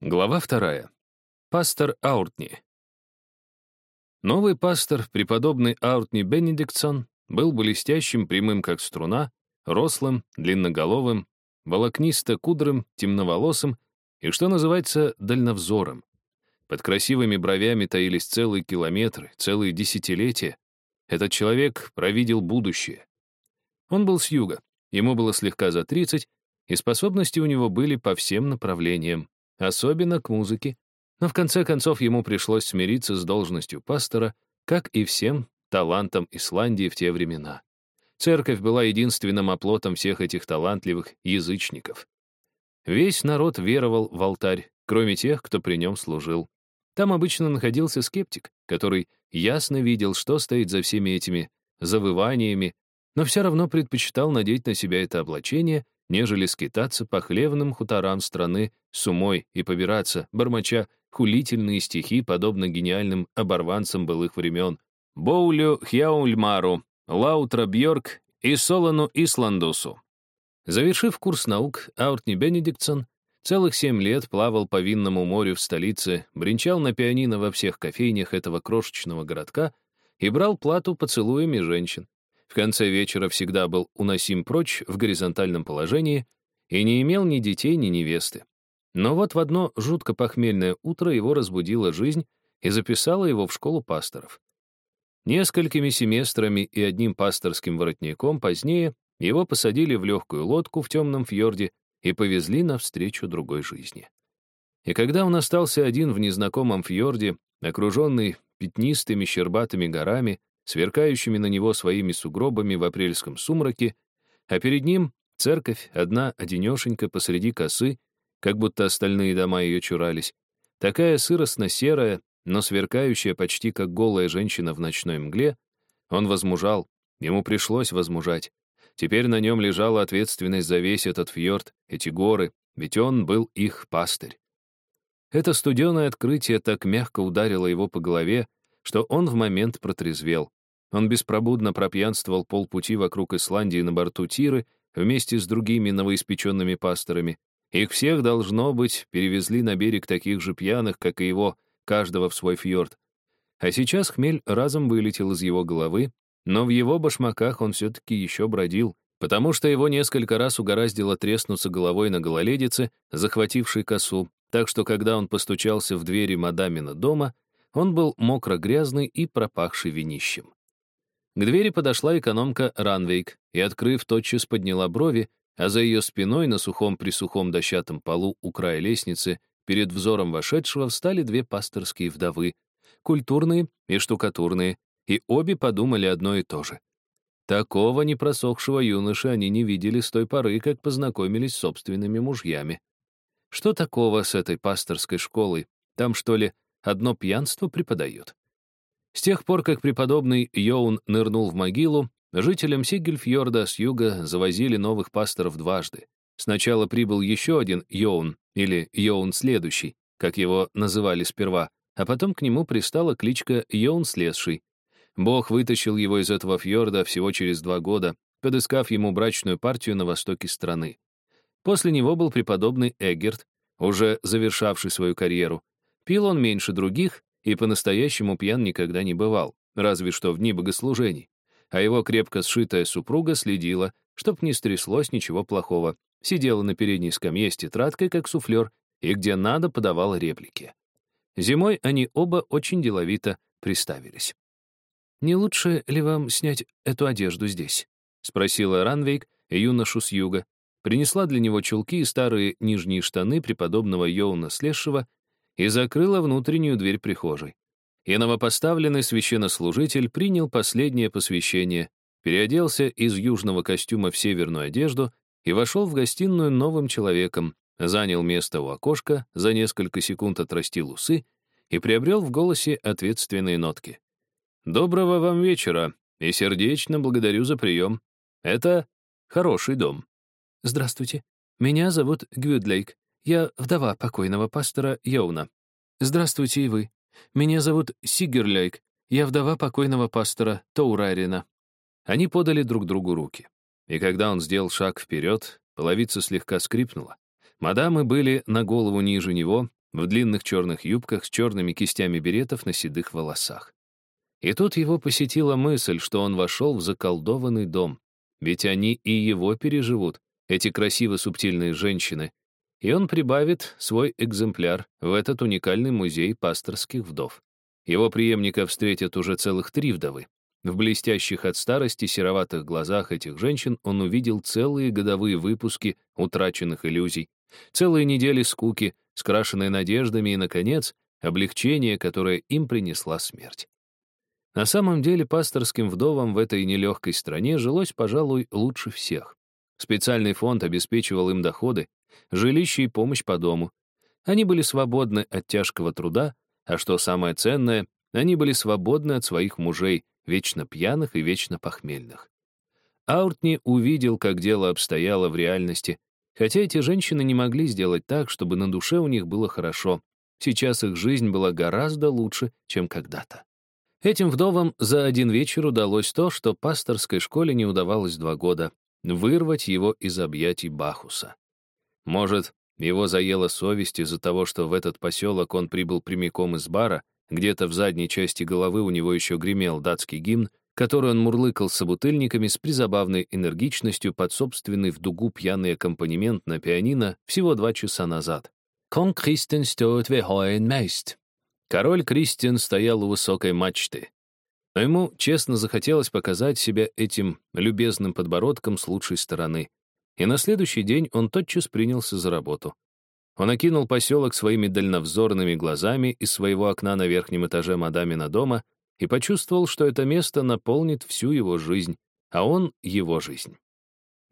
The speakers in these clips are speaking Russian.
Глава вторая. Пастор Ауртни. Новый пастор, преподобный Ауртни Бенедиктсон, был блестящим, прямым как струна, рослым, длинноголовым, волокнисто-кудрым, темноволосым и, что называется, дальновзором. Под красивыми бровями таились целые километры, целые десятилетия. Этот человек провидел будущее. Он был с юга, ему было слегка за 30, и способности у него были по всем направлениям особенно к музыке, но в конце концов ему пришлось смириться с должностью пастора, как и всем талантам Исландии в те времена. Церковь была единственным оплотом всех этих талантливых язычников. Весь народ веровал в алтарь, кроме тех, кто при нем служил. Там обычно находился скептик, который ясно видел, что стоит за всеми этими завываниями, но все равно предпочитал надеть на себя это облачение нежели скитаться по хлевным хуторам страны с умой и побираться, бормоча хулительные стихи, подобно гениальным оборванцам былых времен. Боулю Хьяульмару, Лаутра Бьорк и Солону Исландусу. Завершив курс наук, Ауртни Бенедиктсон целых семь лет плавал по винному морю в столице, бренчал на пианино во всех кофейнях этого крошечного городка и брал плату поцелуями женщин в конце вечера всегда был уносим прочь в горизонтальном положении и не имел ни детей, ни невесты. Но вот в одно жутко похмельное утро его разбудила жизнь и записала его в школу пасторов. Несколькими семестрами и одним пасторским воротником позднее его посадили в легкую лодку в темном фьорде и повезли навстречу другой жизни. И когда он остался один в незнакомом фьорде, окруженный пятнистыми щербатыми горами, сверкающими на него своими сугробами в апрельском сумраке, а перед ним церковь, одна одинешенька посреди косы, как будто остальные дома ее чурались, такая сыростно-серая, но сверкающая почти как голая женщина в ночной мгле, он возмужал, ему пришлось возмужать. Теперь на нем лежала ответственность за весь этот фьорд, эти горы, ведь он был их пастырь. Это студеное открытие так мягко ударило его по голове, что он в момент протрезвел. Он беспробудно пропьянствовал полпути вокруг Исландии на борту Тиры вместе с другими новоиспеченными пасторами. Их всех, должно быть, перевезли на берег таких же пьяных, как и его, каждого в свой фьорд. А сейчас хмель разом вылетел из его головы, но в его башмаках он все-таки еще бродил, потому что его несколько раз угораздило треснуться головой на гололедице, захватившей косу, так что когда он постучался в двери мадамина дома, он был мокро-грязный и пропахший винищем. К двери подошла экономка Ранвейк и, открыв, тотчас подняла брови, а за ее спиной на сухом-присухом дощатом полу у края лестницы перед взором вошедшего встали две пасторские вдовы, культурные и штукатурные, и обе подумали одно и то же. Такого непросохшего юноши они не видели с той поры, как познакомились с собственными мужьями. Что такого с этой пасторской школой? Там, что ли, одно пьянство преподают? С тех пор, как преподобный Йоун нырнул в могилу, жителям Сигельфьорда с юга завозили новых пасторов дважды. Сначала прибыл еще один Йоун, или Йоун следующий, как его называли сперва, а потом к нему пристала кличка Йоун слезший. Бог вытащил его из этого фьорда всего через два года, подыскав ему брачную партию на востоке страны. После него был преподобный Эггерт, уже завершавший свою карьеру. Пил он меньше других, и по-настоящему пьян никогда не бывал, разве что в дни богослужений. А его крепко сшитая супруга следила, чтоб не стряслось ничего плохого, сидела на передней скамье с тетрадкой, как суфлер, и где надо подавала реплики. Зимой они оба очень деловито приставились. «Не лучше ли вам снять эту одежду здесь?» — спросила Ранвейк юношу с юга. Принесла для него чулки и старые нижние штаны преподобного Йоуна Слешего и закрыла внутреннюю дверь прихожей. И новопоставленный священнослужитель принял последнее посвящение, переоделся из южного костюма в северную одежду и вошел в гостиную новым человеком, занял место у окошка, за несколько секунд отрастил усы и приобрел в голосе ответственные нотки. «Доброго вам вечера и сердечно благодарю за прием. Это хороший дом». «Здравствуйте. Меня зовут Гвюдлейк. Я вдова покойного пастора Йоуна. Здравствуйте и вы. Меня зовут Сигерлейк. Я вдова покойного пастора Тоурарина. Они подали друг другу руки. И когда он сделал шаг вперед, половица слегка скрипнула. Мадамы были на голову ниже него, в длинных черных юбках с черными кистями беретов на седых волосах. И тут его посетила мысль, что он вошел в заколдованный дом. Ведь они и его переживут, эти красиво-субтильные женщины, и он прибавит свой экземпляр в этот уникальный музей пасторских вдов. Его преемника встретят уже целых три вдовы. В блестящих от старости сероватых глазах этих женщин он увидел целые годовые выпуски утраченных иллюзий, целые недели скуки, скрашенные надеждами и, наконец, облегчение, которое им принесла смерть. На самом деле пасторским вдовам в этой нелегкой стране жилось, пожалуй, лучше всех. Специальный фонд обеспечивал им доходы, жилище и помощь по дому. Они были свободны от тяжкого труда, а что самое ценное, они были свободны от своих мужей, вечно пьяных и вечно похмельных. Ауртни увидел, как дело обстояло в реальности, хотя эти женщины не могли сделать так, чтобы на душе у них было хорошо. Сейчас их жизнь была гораздо лучше, чем когда-то. Этим вдовам за один вечер удалось то, что пасторской школе не удавалось два года — вырвать его из объятий Бахуса. Может, его заела совесть из-за того, что в этот поселок он прибыл прямиком из бара, где-то в задней части головы у него еще гремел датский гимн, который он мурлыкал с собутыльниками с призабавной энергичностью под собственный в дугу пьяный аккомпанемент на пианино всего два часа назад. «Кон Кристен стёет вехоен мейст». Король Кристиан стоял у высокой мачты. Но ему честно захотелось показать себя этим любезным подбородком с лучшей стороны и на следующий день он тотчас принялся за работу. Он окинул поселок своими дальновзорными глазами из своего окна на верхнем этаже мадамина дома и почувствовал, что это место наполнит всю его жизнь, а он — его жизнь.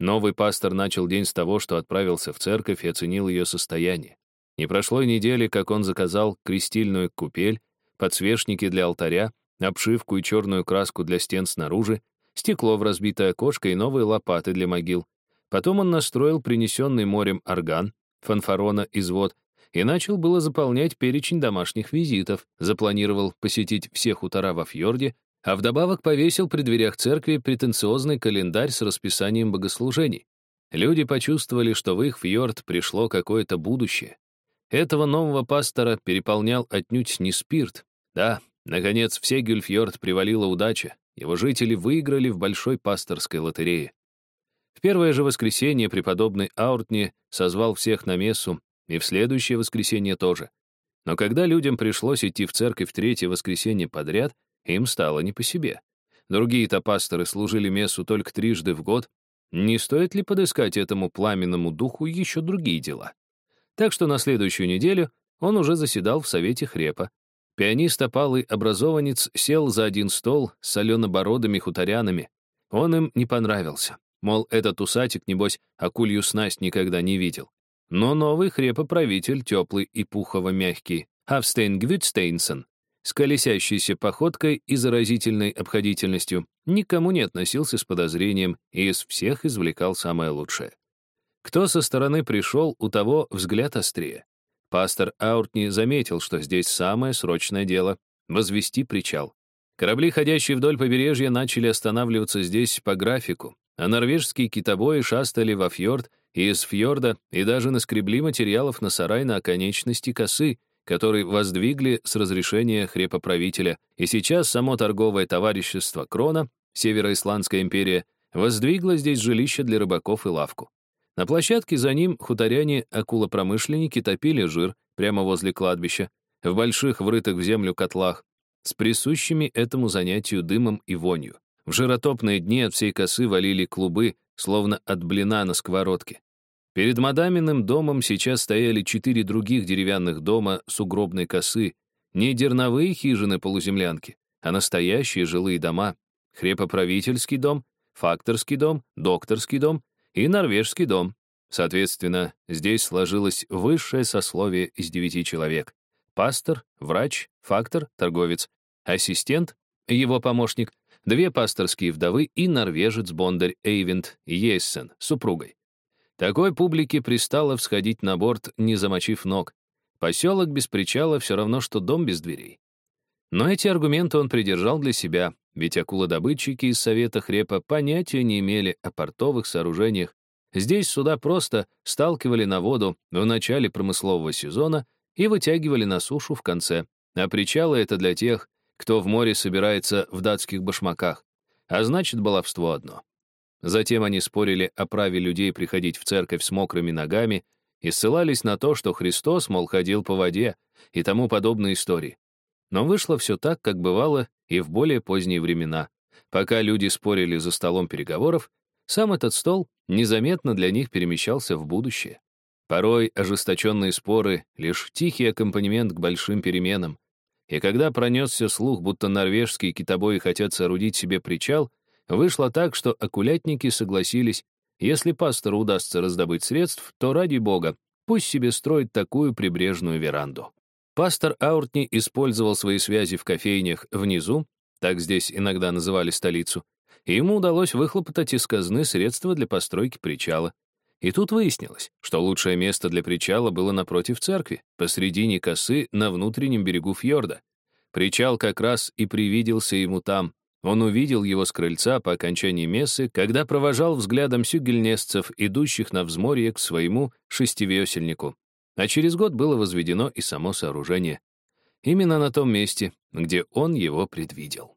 Новый пастор начал день с того, что отправился в церковь и оценил ее состояние. Не прошло и недели, как он заказал крестильную купель, подсвечники для алтаря, обшивку и черную краску для стен снаружи, стекло в разбитое окошко и новые лопаты для могил, Потом он настроил принесенный морем орган, фанфарона извод, и начал было заполнять перечень домашних визитов, запланировал посетить все хутора во фьорде, а вдобавок повесил при дверях церкви претенциозный календарь с расписанием богослужений. Люди почувствовали, что в их фьорд пришло какое-то будущее. Этого нового пастора переполнял отнюдь не спирт. Да, наконец, в Сегюльфьорд привалила удача. Его жители выиграли в большой пасторской лотерее. В первое же воскресенье преподобный Ауртни созвал всех на мессу, и в следующее воскресенье тоже. Но когда людям пришлось идти в церковь третье воскресенье подряд, им стало не по себе. Другие-то пасторы служили мессу только трижды в год. Не стоит ли подыскать этому пламенному духу еще другие дела? Так что на следующую неделю он уже заседал в Совете Хрепа. Пианист опалый образованец сел за один стол с соленобородыми хуторянами. Он им не понравился. Мол, этот усатик, небось, акулью снасть никогда не видел. Но новый хрепоправитель, теплый и пухово-мягкий, Австейн Гвюдстейнсон, с колесящейся походкой и заразительной обходительностью, никому не относился с подозрением и из всех извлекал самое лучшее. Кто со стороны пришел, у того взгляд острее. Пастор Ауртни заметил, что здесь самое срочное дело — возвести причал. Корабли, ходящие вдоль побережья, начали останавливаться здесь по графику, а норвежские китобои шастали во фьорд и из фьорда и даже наскребли материалов на сарай на оконечности косы, который воздвигли с разрешения хрепоправителя, и сейчас само торговое товарищество Крона, Североисландская империя, воздвигло здесь жилище для рыбаков и лавку. На площадке за ним хуторяне-акулопромышленники топили жир прямо возле кладбища, в больших врытых в землю котлах, с присущими этому занятию дымом и вонью. В жиротопные дни от всей косы валили клубы, словно от блина на сковородке. Перед мадаминым домом сейчас стояли четыре других деревянных дома с угробной косы, не дерновые хижины-полуземлянки, а настоящие жилые дома, хрепоправительский дом, факторский дом, докторский дом и норвежский дом. Соответственно, здесь сложилось высшее сословие из девяти человек. Пастор, врач, фактор, торговец, ассистент, его помощник — две пасторские вдовы и норвежец-бондарь Эйвент Ессен с супругой. Такой публике пристало всходить на борт, не замочив ног. Поселок без причала все равно, что дом без дверей. Но эти аргументы он придержал для себя, ведь акулодобытчики из Совета Хрепа понятия не имели о портовых сооружениях. Здесь суда просто сталкивали на воду в начале промыслового сезона, и вытягивали на сушу в конце. А причалы — это для тех, кто в море собирается в датских башмаках. А значит, баловство одно. Затем они спорили о праве людей приходить в церковь с мокрыми ногами и ссылались на то, что Христос, мол, ходил по воде и тому подобные истории. Но вышло все так, как бывало и в более поздние времена. Пока люди спорили за столом переговоров, сам этот стол незаметно для них перемещался в будущее. Порой ожесточенные споры — лишь тихий аккомпанемент к большим переменам. И когда пронесся слух, будто норвежские китобои хотят соорудить себе причал, вышло так, что окулятники согласились, если пастору удастся раздобыть средств, то ради бога, пусть себе строит такую прибрежную веранду. Пастор Ауртни использовал свои связи в кофейнях внизу, так здесь иногда называли столицу, и ему удалось выхлопотать из казны средства для постройки причала. И тут выяснилось, что лучшее место для причала было напротив церкви, посредине косы на внутреннем берегу фьорда. Причал как раз и привиделся ему там. Он увидел его с крыльца по окончании мессы, когда провожал взглядом сюгельнесцев, идущих на взморье к своему шестивесельнику. А через год было возведено и само сооружение. Именно на том месте, где он его предвидел.